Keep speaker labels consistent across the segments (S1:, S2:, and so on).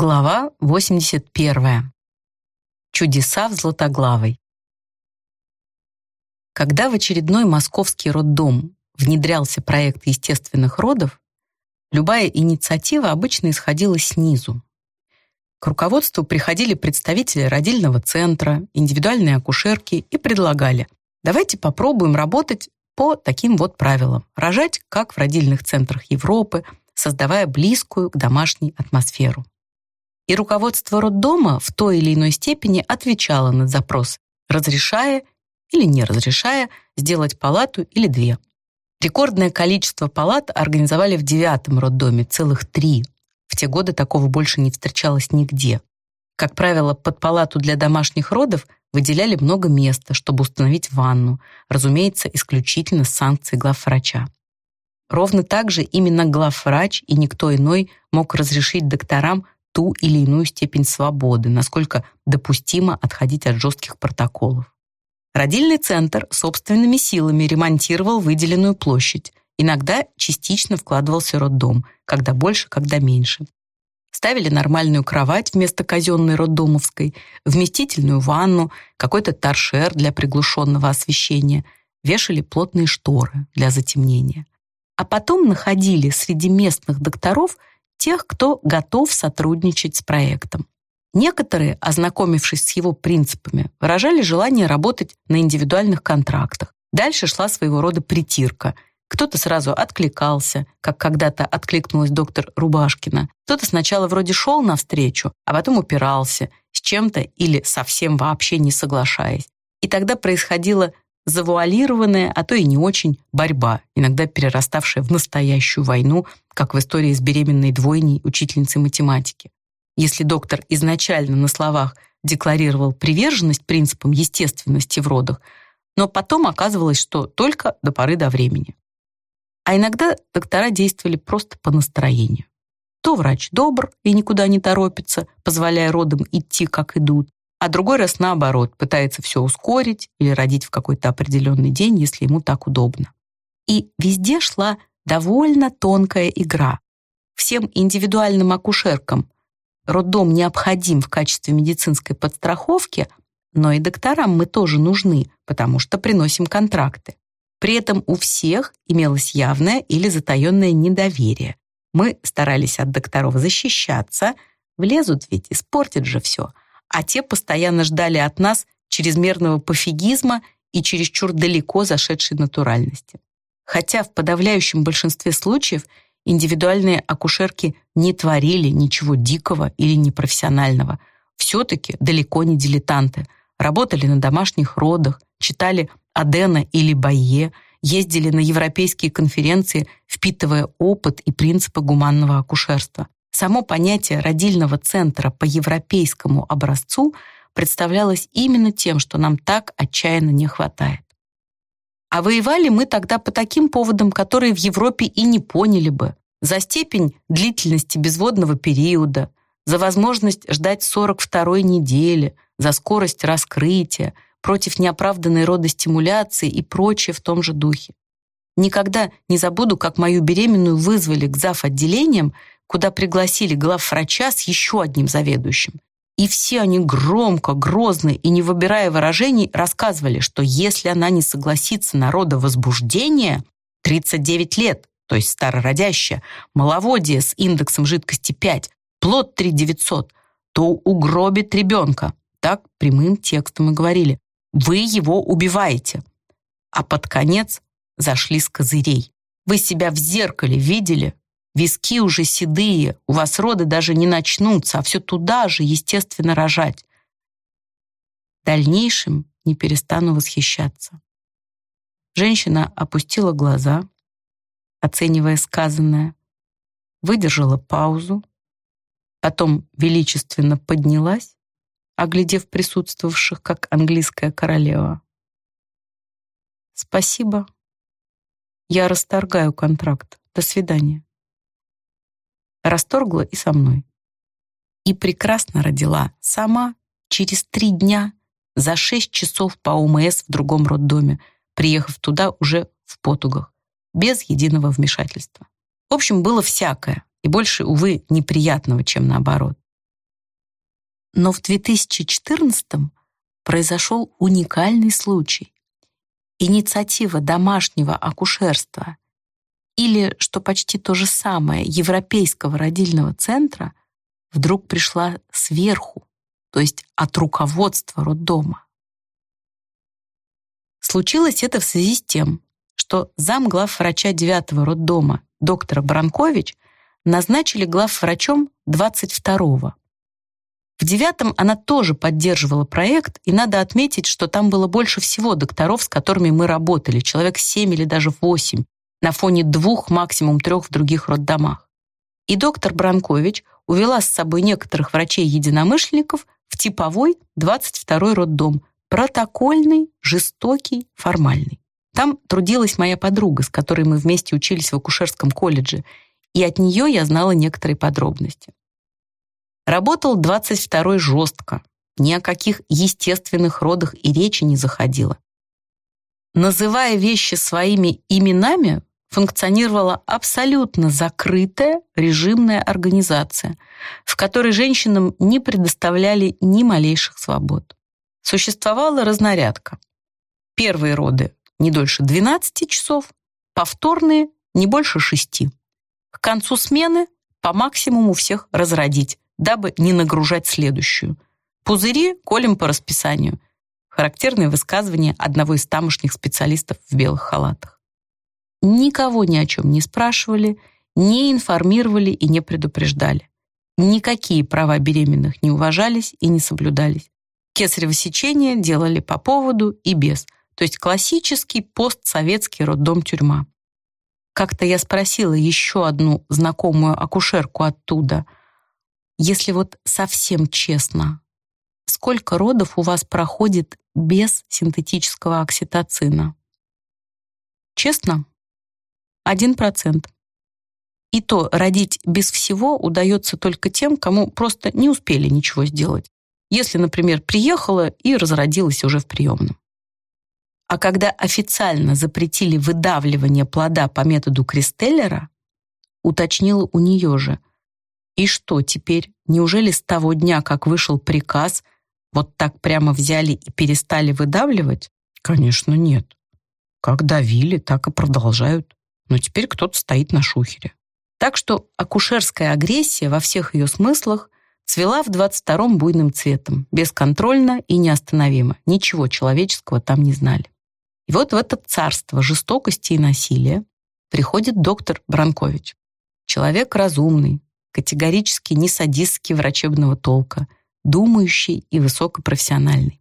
S1: Глава 81. Чудеса в Златоглавой. Когда в очередной московский роддом внедрялся проект естественных родов, любая инициатива обычно исходила снизу. К руководству приходили представители родильного центра, индивидуальные акушерки и предлагали «давайте попробуем работать по таким вот правилам, рожать, как в родильных центрах Европы, создавая близкую к домашней атмосферу» и руководство роддома в той или иной степени отвечало на запрос, разрешая или не разрешая сделать палату или две. Рекордное количество палат организовали в девятом роддоме, целых три. В те годы такого больше не встречалось нигде. Как правило, под палату для домашних родов выделяли много места, чтобы установить ванну, разумеется, исключительно с санкцией главврача. Ровно так же именно главврач и никто иной мог разрешить докторам ту или иную степень свободы, насколько допустимо отходить от жестких протоколов. Родильный центр собственными силами ремонтировал выделенную площадь, иногда частично вкладывался роддом, когда больше, когда меньше. Ставили нормальную кровать вместо казенной роддомовской, вместительную ванну, какой-то торшер для приглушенного освещения, вешали плотные шторы для затемнения. А потом находили среди местных докторов тех, кто готов сотрудничать с проектом. Некоторые, ознакомившись с его принципами, выражали желание работать на индивидуальных контрактах. Дальше шла своего рода притирка. Кто-то сразу откликался, как когда-то откликнулась доктор Рубашкина. Кто-то сначала вроде шел навстречу, а потом упирался, с чем-то или совсем вообще не соглашаясь. И тогда происходило завуалированная, а то и не очень борьба, иногда перераставшая в настоящую войну, как в истории с беременной двойней учительницей математики. Если доктор изначально на словах декларировал приверженность принципам естественности в родах, но потом оказывалось, что только до поры до времени. А иногда доктора действовали просто по настроению. То врач добр и никуда не торопится, позволяя родам идти, как идут, а другой раз наоборот, пытается все ускорить или родить в какой-то определенный день, если ему так удобно. И везде шла довольно тонкая игра. Всем индивидуальным акушеркам роддом необходим в качестве медицинской подстраховки, но и докторам мы тоже нужны, потому что приносим контракты. При этом у всех имелось явное или затаенное недоверие. Мы старались от докторов защищаться, влезут ведь, испортят же все — а те постоянно ждали от нас чрезмерного пофигизма и чересчур далеко зашедшей натуральности. Хотя в подавляющем большинстве случаев индивидуальные акушерки не творили ничего дикого или непрофессионального, все-таки далеко не дилетанты, работали на домашних родах, читали Адена или Байе, ездили на европейские конференции, впитывая опыт и принципы гуманного акушерства. Само понятие родильного центра по европейскому образцу представлялось именно тем, что нам так отчаянно не хватает. А воевали мы тогда по таким поводам, которые в Европе и не поняли бы. За степень длительности безводного периода, за возможность ждать 42-й недели, за скорость раскрытия, против неоправданной родостимуляции и прочее в том же духе. Никогда не забуду, как мою беременную вызвали к зав. отделениям, куда пригласили главврача с еще одним заведующим. И все они громко, грозно и не выбирая выражений рассказывали, что если она не согласится на родовозбуждение, 39 лет, то есть старородящая, маловодие с индексом жидкости 5, плод 3900, то угробит ребенка. Так прямым текстом и говорили. Вы его убиваете. А под конец зашли с козырей. Вы себя в зеркале видели? Виски уже седые, у вас роды даже не начнутся, а все туда же, естественно, рожать. В дальнейшем не перестану восхищаться. Женщина опустила глаза, оценивая сказанное, выдержала паузу, потом величественно поднялась, оглядев присутствовавших, как английская королева. «Спасибо. Я расторгаю контракт. До свидания» расторгла и со мной. И прекрасно родила сама через три дня за шесть часов по ОМС в другом роддоме, приехав туда уже в потугах, без единого вмешательства. В общем, было всякое, и больше, увы, неприятного, чем наоборот. Но в 2014 произошел уникальный случай. Инициатива домашнего акушерства или, что почти то же самое, Европейского родильного центра вдруг пришла сверху, то есть от руководства роддома. Случилось это в связи с тем, что замглав врача 9-го роддома доктора Бранкович назначили главврачом 22-го. В девятом она тоже поддерживала проект, и надо отметить, что там было больше всего докторов, с которыми мы работали, человек 7 или даже 8, на фоне двух, максимум трех в других роддомах. И доктор Бранкович увела с собой некоторых врачей-единомышленников в типовой 22-й роддом, протокольный, жестокий, формальный. Там трудилась моя подруга, с которой мы вместе учились в акушерском колледже, и от нее я знала некоторые подробности. Работал 22-й жестко, ни о каких естественных родах и речи не заходило. Называя вещи своими именами, функционировала абсолютно закрытая режимная организация, в которой женщинам не предоставляли ни малейших свобод. Существовала разнарядка. Первые роды не дольше 12 часов, повторные не больше 6. К концу смены по максимуму всех разродить, дабы не нагружать следующую. Пузыри колем по расписанию. Характерное высказывание одного из тамошних специалистов в белых халатах. Никого ни о чем не спрашивали, не информировали и не предупреждали. Никакие права беременных не уважались и не соблюдались. Кесарево сечение делали по поводу и без, то есть классический постсоветский роддом-тюрьма. Как-то я спросила еще одну знакомую акушерку оттуда, если вот совсем честно, сколько родов у вас проходит без синтетического окситоцина? Честно? Один процент. И то родить без всего удается только тем, кому просто не успели ничего сделать если, например, приехала и разродилась уже в приемном. А когда официально запретили выдавливание плода по методу Кристеллера, уточнила у нее же, и что теперь, неужели с того дня, как вышел приказ, вот так прямо взяли и перестали выдавливать? Конечно, нет. Как давили, так и продолжают. Но теперь кто-то стоит на шухере. Так что акушерская агрессия во всех ее смыслах цвела в 22-м буйным цветом, бесконтрольно и неостановимо. Ничего человеческого там не знали. И вот в это царство жестокости и насилия приходит доктор Бранкович. Человек разумный, категорически не садистский врачебного толка, думающий и высокопрофессиональный.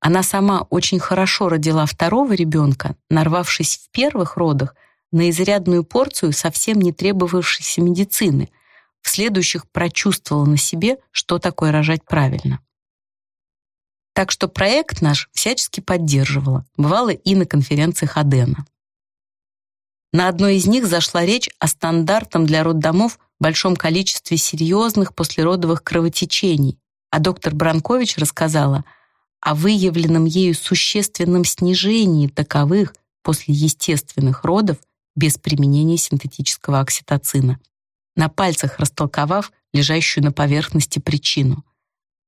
S1: Она сама очень хорошо родила второго ребенка, нарвавшись в первых родах на изрядную порцию совсем не требовавшейся медицины – в следующих прочувствовала на себе, что такое рожать правильно. Так что проект наш всячески поддерживала, бывало и на конференциях Адена. На одной из них зашла речь о стандартном для роддомов большом количестве серьезных послеродовых кровотечений, а доктор Бранкович рассказала о выявленном ею существенном снижении таковых после естественных родов без применения синтетического окситоцина на пальцах растолковав лежащую на поверхности причину.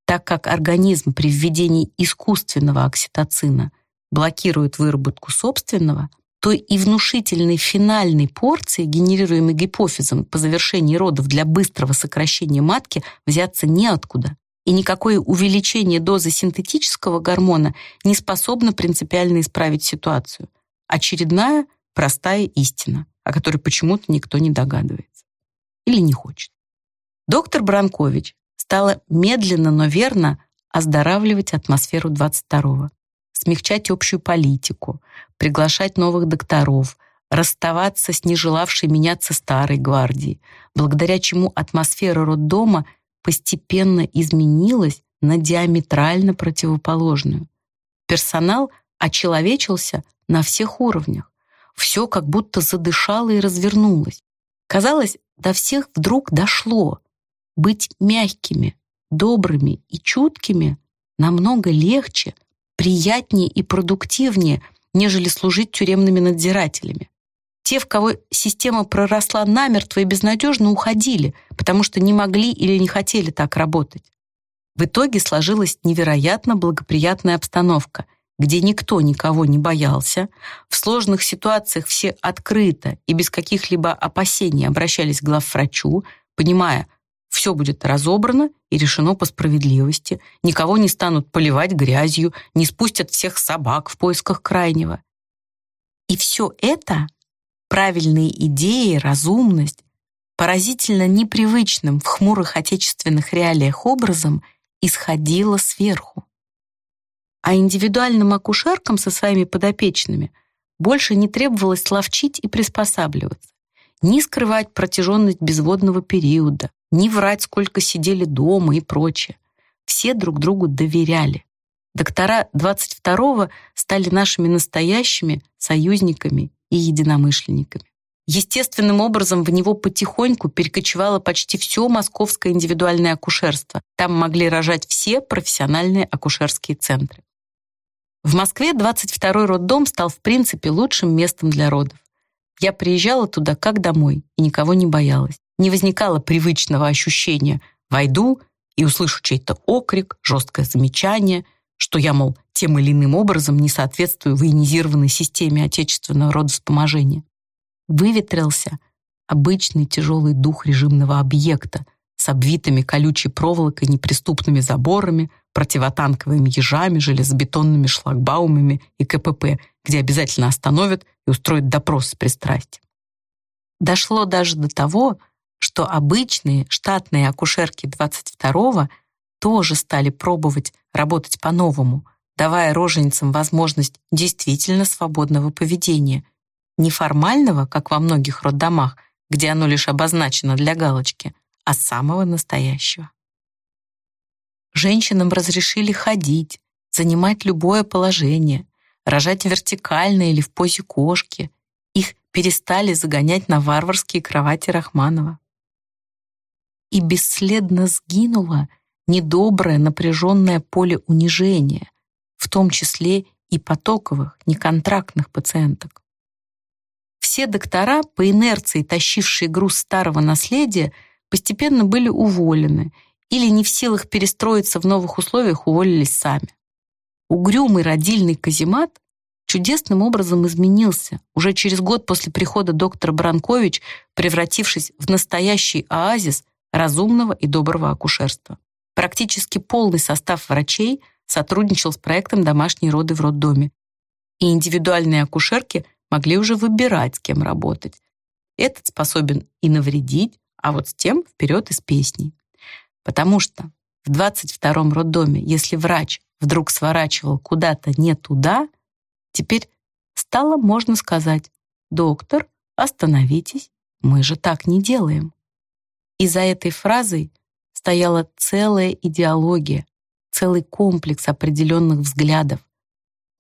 S1: Так как организм при введении искусственного окситоцина блокирует выработку собственного, то и внушительной финальной порции, генерируемой гипофизом по завершении родов для быстрого сокращения матки, взяться неоткуда. И никакое увеличение дозы синтетического гормона не способно принципиально исправить ситуацию. Очередная простая истина, о которой почему-то никто не догадывается или не хочет. Доктор Бранкович стала медленно, но верно оздоравливать атмосферу 22-го, смягчать общую политику, приглашать новых докторов, расставаться с нежелавшей меняться старой гвардией, благодаря чему атмосфера роддома постепенно изменилась на диаметрально противоположную. Персонал очеловечился на всех уровнях. Все как будто задышало и развернулось. Казалось, до всех вдруг дошло. Быть мягкими, добрыми и чуткими намного легче, приятнее и продуктивнее, нежели служить тюремными надзирателями. Те, в кого система проросла намертво и безнадежно, уходили, потому что не могли или не хотели так работать. В итоге сложилась невероятно благоприятная обстановка, где никто никого не боялся, в сложных ситуациях все открыто и без каких-либо опасений обращались к главврачу, понимая, все будет разобрано и решено по справедливости, никого не станут поливать грязью, не спустят всех собак в поисках крайнего. И все это, правильные идеи, разумность, поразительно непривычным в хмурых отечественных реалиях образом исходило сверху. А индивидуальным акушеркам со своими подопечными больше не требовалось ловчить и приспосабливаться, ни скрывать протяженность безводного периода, ни врать, сколько сидели дома и прочее. Все друг другу доверяли. Доктора 22-го стали нашими настоящими союзниками и единомышленниками. Естественным образом в него потихоньку перекочевало почти все московское индивидуальное акушерство. Там могли рожать все профессиональные акушерские центры. В Москве 22-й роддом стал в принципе лучшим местом для родов. Я приезжала туда как домой и никого не боялась. Не возникало привычного ощущения «войду» и услышу чей-то окрик, жесткое замечание, что я, мол, тем или иным образом не соответствую военизированной системе отечественного родоспоможения выветрился обычный тяжелый дух режимного объекта с обвитыми колючей проволокой неприступными заборами, противотанковыми ежами, железобетонными шлагбаумами и КПП, где обязательно остановят и устроят допрос с пристрастием. Дошло даже до того, что обычные штатные акушерки 22-го тоже стали пробовать работать по-новому, давая роженицам возможность действительно свободного поведения, неформального, как во многих роддомах, где оно лишь обозначено для галочки, а самого настоящего. Женщинам разрешили ходить, занимать любое положение, рожать вертикально или в позе кошки. Их перестали загонять на варварские кровати Рахманова. И бесследно сгинуло недоброе напряженное поле унижения, в том числе и потоковых, неконтрактных пациенток. Все доктора, по инерции тащившие груз старого наследия, постепенно были уволены или не в силах перестроиться в новых условиях уволились сами. Угрюмый родильный каземат чудесным образом изменился уже через год после прихода доктора Бранкович, превратившись в настоящий оазис разумного и доброго акушерства. Практически полный состав врачей сотрудничал с проектом «Домашние роды в роддоме», и индивидуальные акушерки могли уже выбирать, с кем работать. Этот способен и навредить, а вот с тем вперед из песней. Потому что в 22-м роддоме, если врач вдруг сворачивал куда-то не туда, теперь стало можно сказать «Доктор, остановитесь, мы же так не делаем». И за этой фразой стояла целая идеология, целый комплекс определенных взглядов.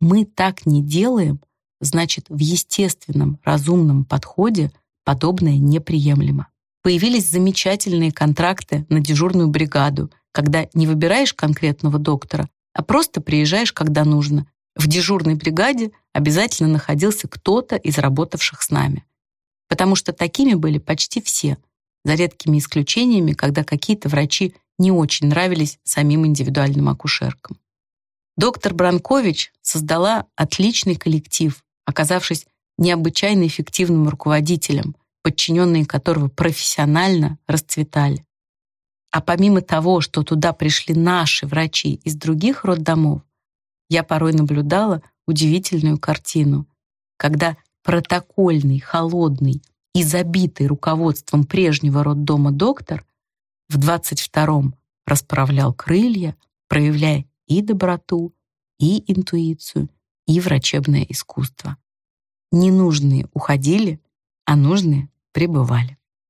S1: Мы так не делаем, значит, в естественном, разумном подходе подобное неприемлемо. Появились замечательные контракты на дежурную бригаду, когда не выбираешь конкретного доктора, а просто приезжаешь, когда нужно. В дежурной бригаде обязательно находился кто-то из работавших с нами. Потому что такими были почти все, за редкими исключениями, когда какие-то врачи не очень нравились самим индивидуальным акушеркам. Доктор Бранкович создала отличный коллектив, оказавшись необычайно эффективным руководителем, подчиненные которого профессионально расцветали. А помимо того, что туда пришли наши врачи из других роддомов, я порой наблюдала удивительную картину, когда протокольный, холодный и забитый руководством прежнего роддома доктор в 22-м расправлял крылья, проявляя и доброту, и интуицию, и врачебное искусство. Ненужные уходили, а нужные пребывали.